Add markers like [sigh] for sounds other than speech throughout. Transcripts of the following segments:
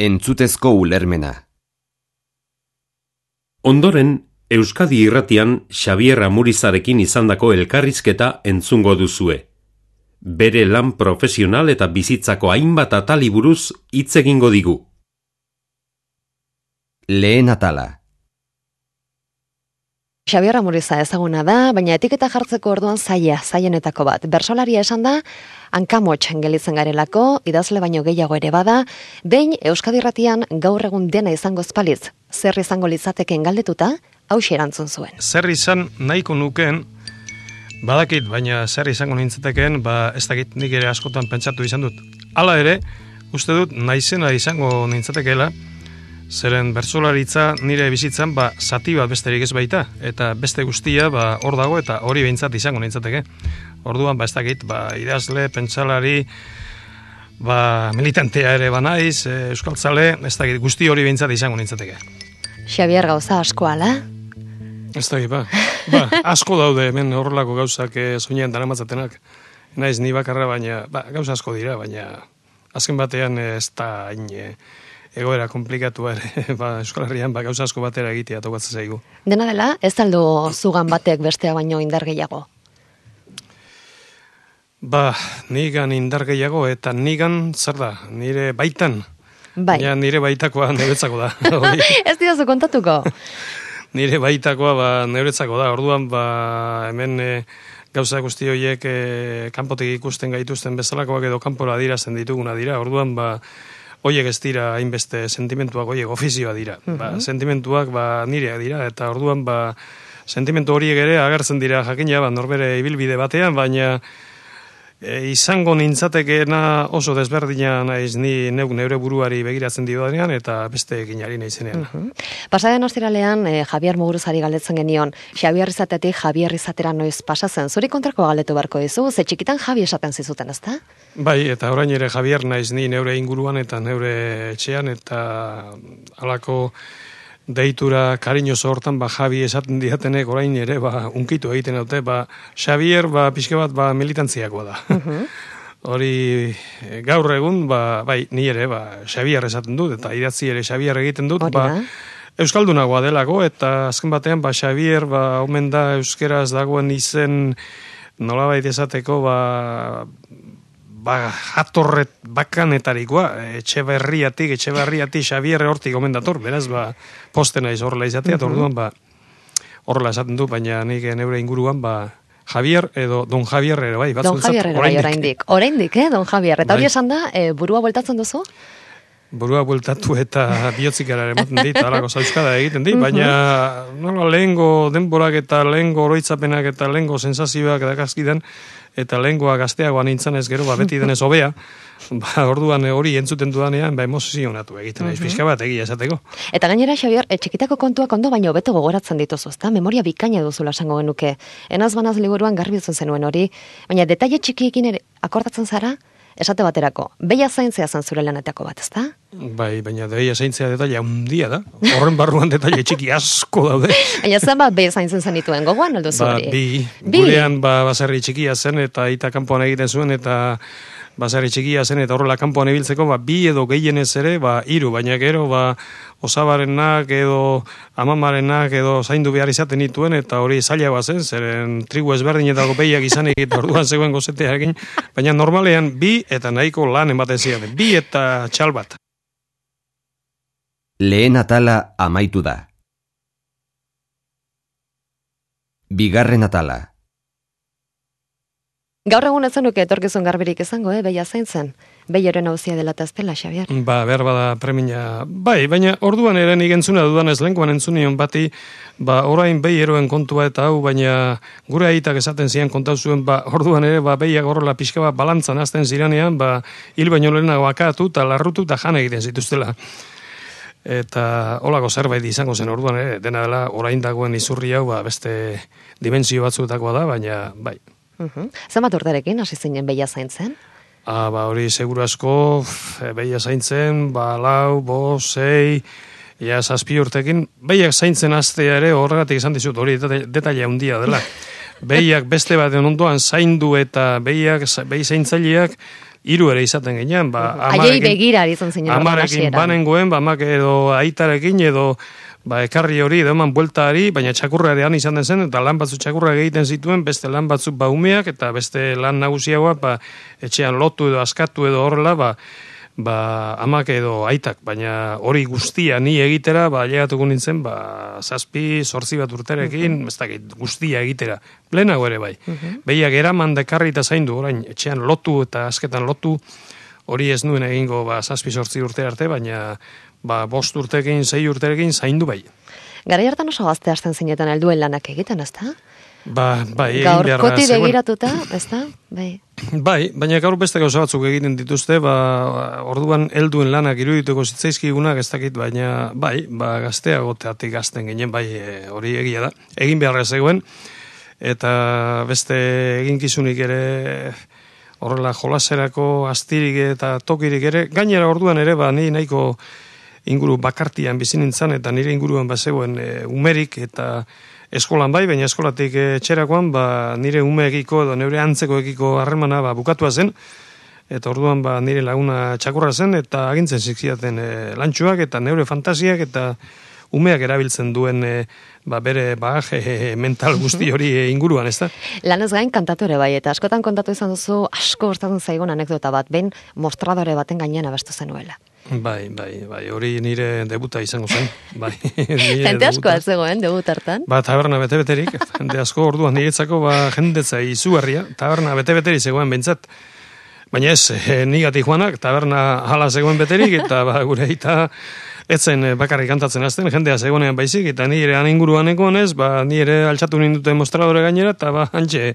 Entzutezko ulermena. Ondoren, Euskadi irratian Xavier Amurizarekin izandako elkarrizketa entzungo duzue. Bere lan profesional eta bizitzako hainbat atali buruz hitz egingo digu. Lehen atala. Xabier Amuriza ezaguna da, baina etiketa jartzeko orduan zaila, zaienetako bat. Bersolaria esan da, hankamotx gelitzen garelako, idazle baino gehiago ere bada, behin Euskadi Ratian gaur egun dena izango espalitz, zer izango litzateken galdetuta, hau erantzun zuen. Zer izan nahiko nuken, badakit, baina zer izango nintzateken, ba ez dakit nik ere askotan pentsatu izan dut. Hala ere, uste dut naizena izango nintzatekeela, Zeren bertsolaritza nire bizitzan ba zati bat besterik ez baita eta beste guztia ba hor dago eta hori behintzat izango nintzateke. Orduan ba ez dakit ba idazle, pentsalari ba militantea ere ba naiz, e, euskaltzale, ez dakit guzti hori behintzat izango nintzateke. Xabier gauza asko ala? Ez dakit ba. Ba, asko daude hemen horrelako gauzak e, soinean daramatzatenak. Naiz ni bakarra baina ba, gauza asko dira baina azken batean ez da hain e, egoera komplikatu ere, [laughs] ba, Euskal Herrian, ba, gauza asko batera egitea tokatzen zaigu. Dena dela, ez taldo zugan batek bestea baino indar gehiago? Ba, nigan indar gehiago, eta nigan, zer da, nire baitan? Bai. Ja, nire baitakoa neuretzako da. [laughs] ez dira kontatuko? [laughs] nire baitakoa ba, neuretzako da, orduan, ba, hemen... E, gauza guzti horiek e, kanpotik ikusten gaituzten bezalakoak edo kanpora dira zen dituguna dira. Orduan ba hoiek ez dira hainbeste sentimentuak hoiek ofizioa dira. Ba, mhm. sentimentuak ba nireak dira eta orduan ba sentimentu horiek ere agertzen dira jakina ba norbere ibilbide batean baina e, izango nintzatekeena oso desberdina naiz ni neuk neure buruari begiratzen diodanean eta beste eginari naizenean. Uh -huh. Pasaden ostiralean eh, Javier Muguruzari galdetzen genion, Javier izatetik Javier izatera noiz pasatzen, zuri kontrako galdetu barko dizu, ze txikitan Javi esaten zizuten, ezta? Bai, eta orain ere Javier naiz ni neure inguruan eta neure etxean eta halako deitura kariño hortan ba Javi esaten diatenek orain ere ba unkitu egiten dute ba Xavier ba pixke bat ba militantziakoa da. Mhm. [laughs] Hori eh, gaur egun ba bai ni ere ba Xavier esaten dut eta idatzi ere Xavier egiten dut ba Euskaldunagoa delako eta azken batean ba Xavier ba omen da euskeraz dagoen izen nolabait esateko ba ba, jatorret bakanetarikoa, etxe berriatik, etxe berriatik, Xavier hortik gomendator, beraz, ba, poste naiz horrela izatea, mm orduan, ba, horrela esaten du, baina nik neure inguruan, ba, Javier edo Don Javier ere bai, Don Javier ere bai, oraindik. Oraindik, eh, Don Javier. Eta hori bai. esan da, e, burua bueltatzen duzu? Burua bueltatu eta bihotzikara ere maten dit, alako zauzkada egiten dit, baina nola, lehengo denborak eta lehengo oroitzapenak eta lehengo sensazioak edakazkidan, eta lehengoa gazteagoa nintzen ez gero, ba, beti denez hobea, ba, orduan hori entzuten dudanean, ba, emozionatu egiten, mm -hmm. bat egia esateko. Eta gainera, Xabier, etxekitako kontuak ondo baino beto gogoratzen dituzu, ezta? Memoria bikaina duzula esango genuke. Enaz banaz liburuan garbitzen zenuen hori, baina detaile txikiekin ere akordatzen zara, esate baterako, beia zaintzea zen zure lanetako bat, ezta? Bai, baina beia zaintzea detaile handia da. Horren barruan detaile txiki asko daude. [laughs] Baina zen bat beia zaintzen zen dituen gogoan, aldo ba, bi, bi, gurean ba, baserri txikia zen eta ita kanpoan egiten zuen eta basari txikia zen eta horrela kanpoan ibiltzeko ba, bi edo gehienez ere ba hiru. Baina gero ba osabarenak edo amamarenak edo zaindu behar izaten dituen eta hori zaila zen zeren trigu ezberdinetako behiak izan eta orduan zegoen gozetearekin baina normalean bi eta nahiko lan ematen ziren. Bi eta txal bat. Lehen atala amaitu da. Bigarren atala Gaur egun ez zenuke etorkizun garbirik izango, eh? Beia zain zen. Beioren hauzia dela eta estela, Xabiar. Ba, behar bada premina. Bai, baina orduan ere nik entzuna dudan ez lenguan entzunion bati, ba, orain behieroen kontua eta hau, baina gure aitak esaten zian kontau zuen, ba, orduan ere, ba, behiak horrela pixka bat balantzan azten ziranean, ba, hil baino lehenago akatu eta larrutu eta jan egiten zituztela. Eta holako zerbait izango zen orduan, ere, dena dela orain dagoen izurri hau, ba, beste dimensio batzuetakoa da, baina, bai, Uhum. Zer urterekin hasi zinen beia zaintzen? Ah, ba, hori seguru asko, beia zaintzen, ba, lau, bo, sei, ja, zazpi urtekin, behiak zaintzen aztea ere horregatik izan dizut, hori detaile handia dela. [laughs] Behiak beste baten ondoan zaindu eta behiak, behi zaintzaileak hiru ere izaten ginean, ba, Aiei begira izan zinen amarekin banengoen, ba, amak edo aitarekin edo ba, ekarri hori edo eman bueltari, baina txakurrarean izan den zen, eta lan batzu txakurra egiten zituen, beste lan batzuk ba umeak, eta beste lan nagusiagoa, ba, etxean lotu edo askatu edo horrela, ba, ba, amak edo aitak, baina hori guztia ni egitera, ba, llegatuko nintzen, ba, zazpi, sortzi bat urterekin, ez dakit, guztia egitera. Lehenago ere bai. Behiak eraman dekarri eta zaindu, orain, etxean lotu eta asketan lotu, hori ez nuen egingo, ba, zazpi, sortzi urte arte, baina, ba, bost urtekin, sei urterekin zaindu bai. Gara hartan oso gazte hasten zinetan helduen lanak egiten, ezta? Ba, bai, beharra Gaurkoti zegoen. begiratuta, ezta? Bai. [clears throat] Bai, baina gaur beste gauza batzuk egiten dituzte, ba, orduan helduen lanak irudituko zitzaizkigunak ez dakit, baina bai, ba, gazteagoteatik gazten ginen, bai, e, hori egia da. Egin beharra zegoen, eta beste eginkizunik ere horrela jolaserako astirik eta tokirik ere, gainera orduan ere, ba, ni nahiko inguru bakartian bizi nintzen, eta nire inguruan bazegoen e, umerik eta eskolan bai, baina eskolatik e, txerakoan, ba, nire umeekiko edo nire antzekoekiko harremana ba, bukatua zen, eta orduan ba, nire laguna txakurra zen, eta agintzen zizkiaten e, lantxuak, eta neure fantasiak, eta umeak erabiltzen duen e, ba, bere bagaje e, mental guzti hori e, inguruan, [laughs] ez da? Lanez gain kantatu ere bai, eta askotan kontatu izan duzu asko gustatzen zaigun anekdota bat, behin mostradore baten gainean abestu zenuela. Bai, bai, bai, hori nire debuta izango zen. [laughs] Bai, Jente asko zegoen, debut hartan. Ba, taberna bete-beterik, [laughs] jende asko orduan niretzako ba, jendetza izugarria, taberna bete-beterik zegoen bentsat. Baina ez, e, nigatik joanak, taberna hala zegoen beterik, eta ba, gure eta etzen eh, bakarrik kantatzen azten, jendea zegoenean baizik, eta nire han inguruan egonez, ba, nire altxatu nindute mostradore gainera, eta ba, hantxe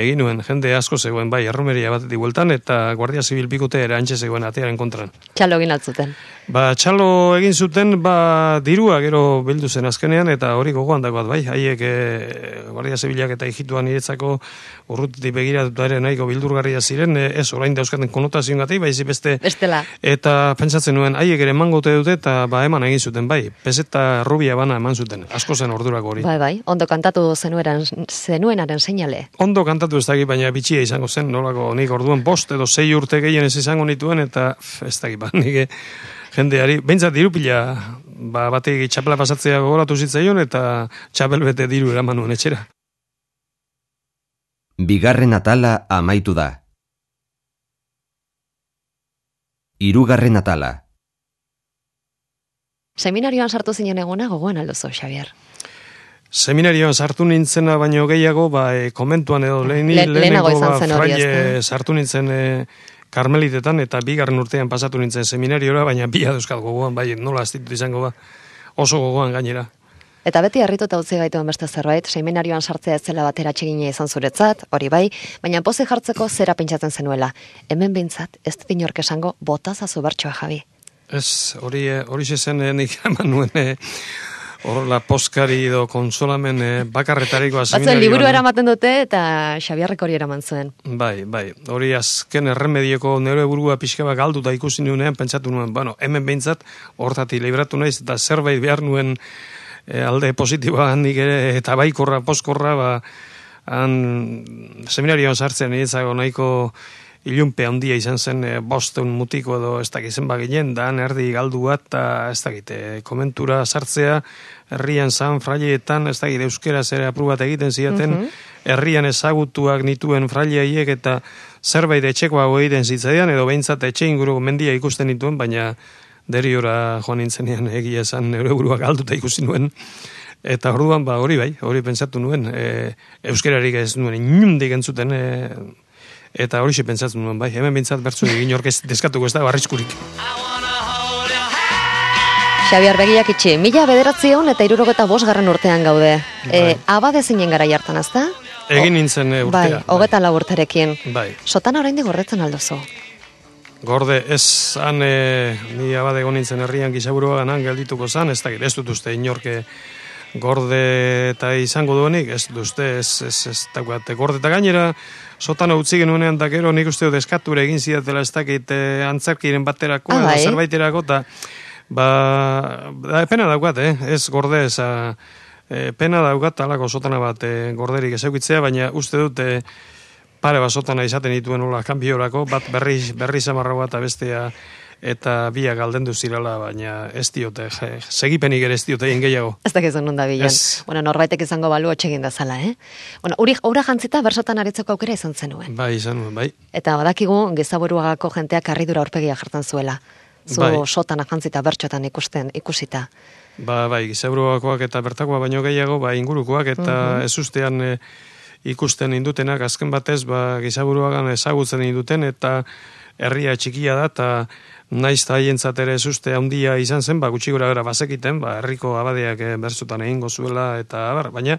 egin nuen, jende asko zegoen, bai, erromeria batetik bueltan, eta Guardia Zibil pikute ere hantxe zegoen atearen kontran. Txalo egin altzuten. Ba, txalo egin zuten, ba, dirua gero bildu zen azkenean, eta hori gogoan dagoat, bai, haiek e, Guardia Zibilak eta hijituan niretzako urrutitik begiratuta ere nahiko bildurgarria ziren, e, ez orain dauzkaten konotazioen gati, baizi beste, Bestela. eta pentsatzen nuen, haiek ere emango ote dute, eta ba, eman egin zuten, bai, peseta rubia bana eman zuten, asko zen ordurako hori. Bai, bai, ondo kantatu zenueran, zenuenaren seinale. Ondo kantatu ez dakit, baina bitxia izango zen, nolako nik orduan bost edo sei urte gehien ez izango nituen, eta ez dakit, ba, nik eh, jendeari, behintzat dirupila, ba, batek txapela pasatzea gogoratu zitzaion, eta txapel bete diru eraman nuen etxera. Bigarren atala amaitu da. Hirugarren atala. Seminarioan sartu zinen eguna gogoan alduzu, Xavier. Seminarioan sartu nintzena baino gehiago, ba, e, komentuan edo lehen, Le- lehenago lehenengo izan ba, zen hori, fraile sartu nintzen e, karmelitetan, eta bigarren urtean pasatu nintzen seminariora, baina bi dauzkat gogoan, bai, nola ez ditut izango ba, oso gogoan gainera. Eta beti harrituta utzi gaituen beste zerbait, seminarioan sartzea ez zela batera txegina izan zuretzat, hori bai, baina pozi jartzeko zera pentsatzen zenuela. Hemen bintzat, ez dut inork esango botazazu bertsoa jabi. Ez, hori, eh, hori zen eh, nik eman nuen eh, horrela poskari edo konsolamen eh, bakarretarikoa Batzuen seminarioan. liburu eramaten dute eta Xabierrek hori eraman zuen. Bai, bai, hori azken erremedioko neure burua pixka bat galdu da ikusi nuenean, pentsatu nuen, bueno, hemen behintzat, hortati libratu naiz, eta zerbait behar nuen eh, alde positiboa handik ere, eta baikorra, poskorra, ba, han seminarioan sartzen niretzako nahiko ilunpe handia izan zen e, bosteun mutiko edo ez dakit zenba ginen, da han erdi galdu bat, eta ez dakit, e, komentura sartzea, herrian zan fraileetan, ez dakit, euskeraz ere apru bat egiten zidaten, herrian ezagutuak nituen fraileiek eta zerbait etxekoago egiten zitzaidan, edo behintzat etxe inguruko mendia ikusten nituen, baina deriora joan nintzenean egia esan neure burua galduta ikusi nuen. Eta orduan ba hori bai, hori pentsatu nuen, e, euskerarik ez nuen inundik entzuten, e, eta hori pentsatu nuen bai, hemen bintzat bertzu egin orkez deskatuko ez da barrizkurik. Xabier begiak itxi, mila bederatzion eta irurogeta bosgarren urtean gaude. E, Bai. abade zinen gara jartan, ezta? Egin nintzen e, Bai, urtea. hogeta lau urterekin. Bai. Sotana oraindik gordetzen aldozu. Gorde, ez han, e, ni abade egon nintzen herrian gizaburua ganan geldituko zan, ez dakit, ez dut uste inorke gorde eta izango duenik, ez dut uste, ez, ez, ez daukat, gorde eta gainera, sotana utzi genuenean da gero nik uste dut eskatura egin zidatela ez dakit e, antzerkiren baterako, Ah, bai. zerbaiterako, eta ba, da, pena daukat, eh? ez gorde, ez, a, e, pena daukat alako sotana bat e, gorderik ez eukitzea, baina uste dut, e, pare basotana izaten dituen hola kanbiorako, bat berri, berri samarra bat bestea eta biak galdendu zirala, baina ez diote, je, segipenik ere ez diote egin gehiago. Ez da gizun nunda bilen. Ez. Bueno, norbaitek izango balu otxegin dazala, eh? Bueno, uri, ura jantzita bersotan aritzeko aukera izan zenuen. Bai, izan nuen, bai. Eta badakigu gizaburuagako jenteak harridura aurpegia jartzen zuela. Zu Bai. sotan jantzita bertxotan ikusten, ikusita. Ba, bai, gizauruakoak eta bertakoa baino gehiago, ba, ingurukoak eta ez ustean e, ikusten indutenak, azken batez, ba, gizaburuagan ezagutzen induten eta herria txikia da, eta naiz eta haientzat ere ez uste handia izan zen, ba, gutxi gura gara bazekiten, ba, herriko abadeak e, berzutan egingo zuela, eta abar, baina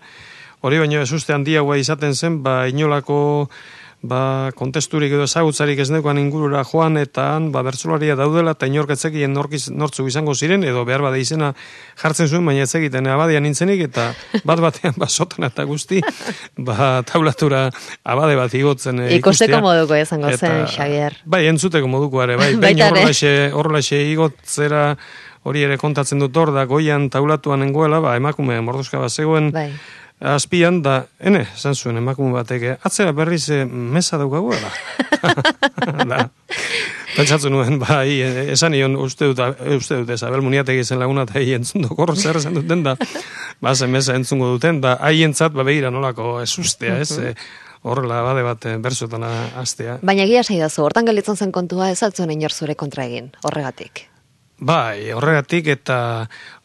hori baino ez uste handiagoa izaten zen, ba, inolako ba, kontesturik edo ezagutzarik ez neukan ingurura joan eta han ba, bertsolaria daudela eta inorketzekien norkiz, nortzuk izango ziren edo behar bade izena jartzen zuen baina ez egiten abadia nintzenik eta bat [laughs] batean ba, sotan eta guzti ba, taulatura abade bat igotzen e, ikustea. moduko izango zen, Xavier. Bai, entzuteko moduko ere, bai, [laughs] ere. horrelaxe, horrelaxe igotzera hori ere kontatzen dut hor, da goian taulatuan nengoela, ba, emakume mordoska bat zegoen, Bai. Azpian, da, ene, esan zuen emakume batek, eh, atzera berriz eh, mesa daukagu, da. [laughs] da. Pentsatzen nuen, bai, esan nion uste dut, uste dut, Isabel Muniategi zen laguna eta hi entzun dut, zer esan duten da, ba, mesa entzungo duten, da, haientzat, ba, begira nolako ez ustea, ez, eh, horrela bade bat bersotan astea. Baina egia saidazu, hortan gelditzen zen kontua ez altzuen inor zure kontra egin, horregatik. Bai, horregatik eta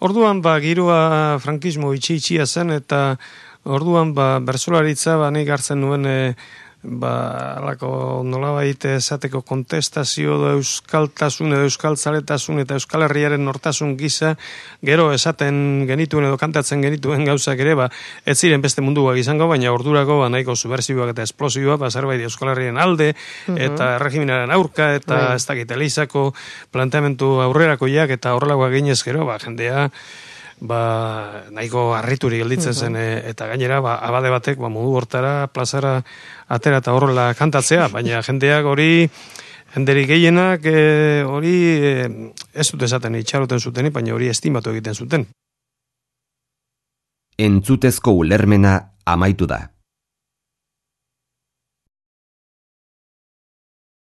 orduan ba giroa frankismo itxi itxia zen eta orduan ba bersolaritza ba nik hartzen nuen e, ba alako nolabait esateko kontestazio edo euskaltasun edo euskaltzaletasun eta euskal herriaren nortasun gisa gero esaten genituen edo kantatzen genituen gauzak ere ba ez ziren beste munduak izango baina ordurako ba nahiko subversiboak eta esplosiboak ba zerbait euskal herrien alde eta erregimenaren aurka eta Bai. ez dakit Elizako planteamentu aurrerakoiak eta horrelakoak ginez gero ba jendea ba nahiko harrituri gelditzen zen e, eta gainera ba abade batek ba modu hortara plazara atera eta horrela kantatzea [laughs] baina jendeak hori jenderik gehienak e, hori e, ez dute esaten itxaroten zuten baina hori estimatu egiten zuten Entzutezko ulermena amaitu da.